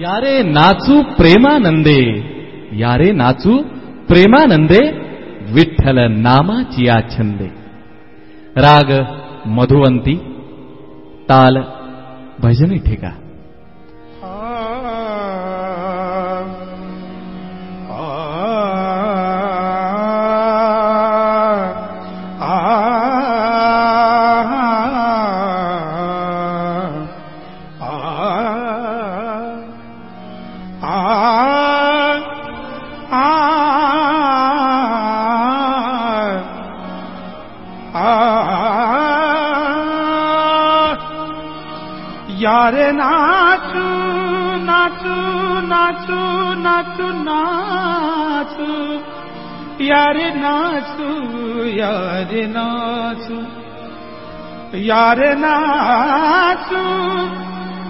యారే నాచు ప్రేమానందే యారే నాచు ప్రేమానందే విఠల నామాచియా ఛందే రాగ మధువంతి తాల భజని ठेका यारे नाचू नाचू यारे नाचू यारे नाचू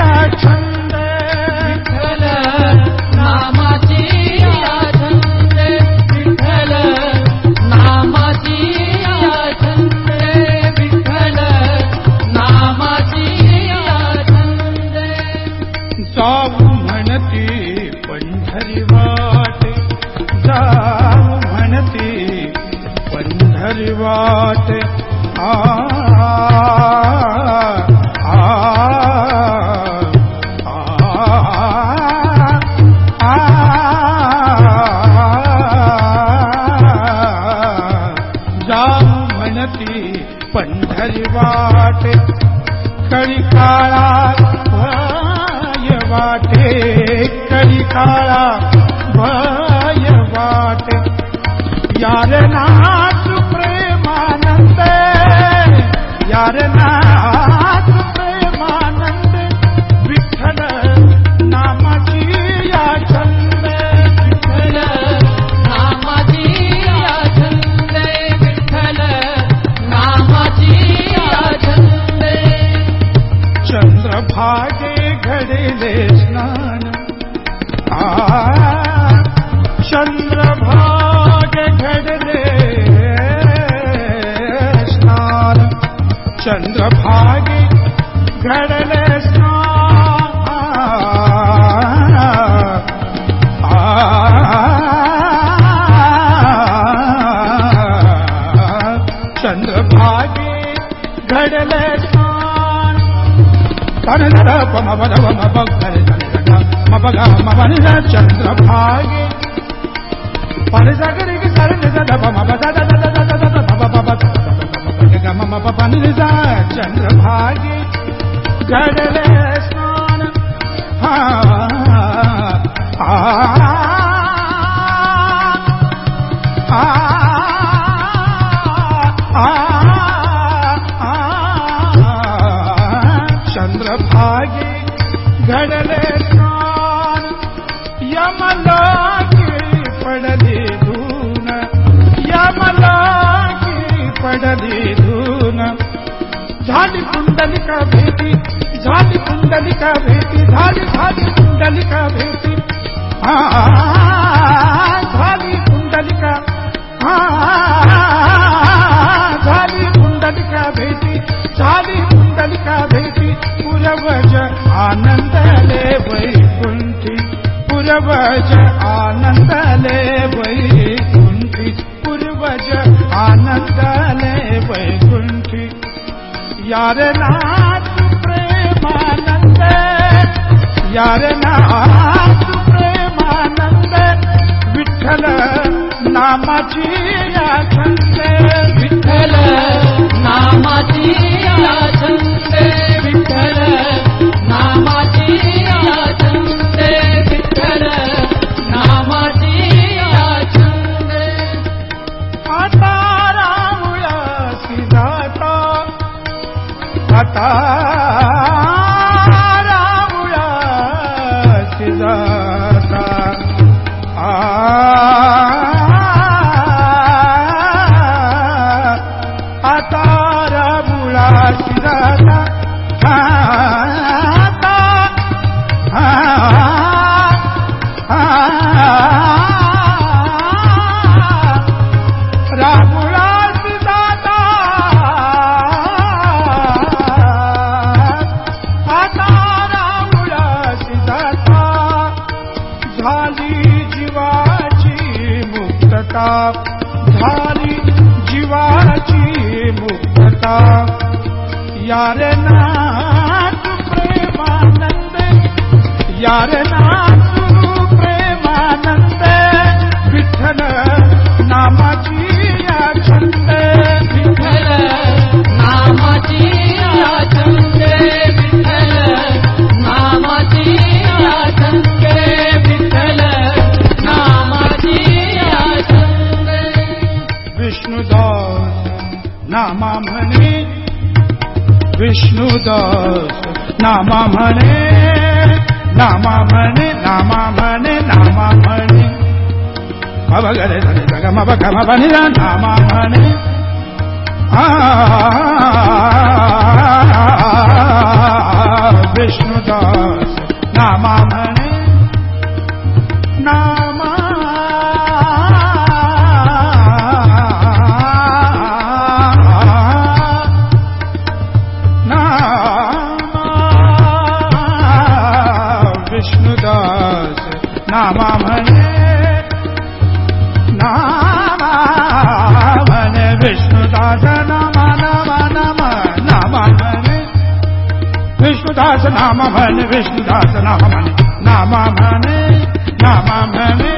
राठन Para ನಡೆಲೆ ತನದರ ಪಮವದವ ಮಬಗರೆ ತನದಗ ಮಬಗ ಮವನಿದ ಚಂದ್ರ ಭಾಗಿ ಪರಿಸಗರಿಗೆ ಸರಣ ಸದ ಮಬ ಸದ ಸದ ಸದ ಸದ ಮಬ ಬಬ ಸದ ಮಮ ಪನಿದ ಚಂದ್ರ ಭಾಗಿ ನಡೆಲೆ ಸ್ನಾನ ಹಾ ಆ झाली कुंडलिका भेटी, झाली कुंडलिका भेटी, झाली झाली कुंडलिका भेटी। आ, झाली कुंडलिका झाली कुंडलिका भेटी, झाली कुंडलिका भेटी। पुरवज आनंदले वैकुंठी, पुरवज आनंदले वैकुंठी, पूर्वज आनंदले वैकुंठी यार ना प्रेमानन्द यार प्रेमानन्द विठलनामाजी माता यारे नाथ प्रेमानंद, यारे नाथ प्रेमानंद, विठ्ठल नामाची या छंद विठ्ठल नामाची आचंदे, विठ्ठल नामाची आचंदे, विठ्ठल नामाची आचंदे। विष्णुदास नामा म्हणे विष्णुदास नामा म्हणे नामा म्हणे नामा म्हणे नामा म्हणे अवगरे धरे जग मब गम बनिरा नामा म्हणे आ, विष्णुदास नामा म्हणे विष्णुदास नाम म्हणे विष्णुदास नाम म्हणे नामा म्हणे नामा भने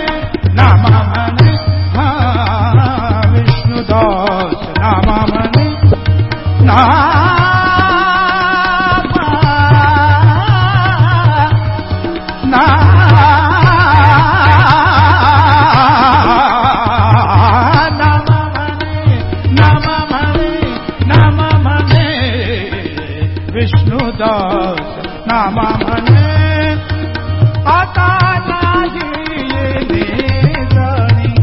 नामा विष्णुदास नामा म्हणे आता नाही जाणी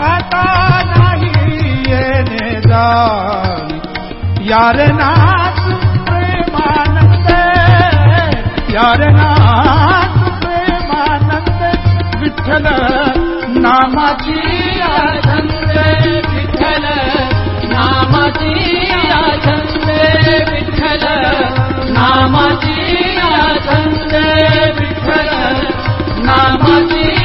आता नाही जाणी यार नाथ प्रेमानंद। यार नाथ प्रेमानंद। विठ्ठल नामाची नामाची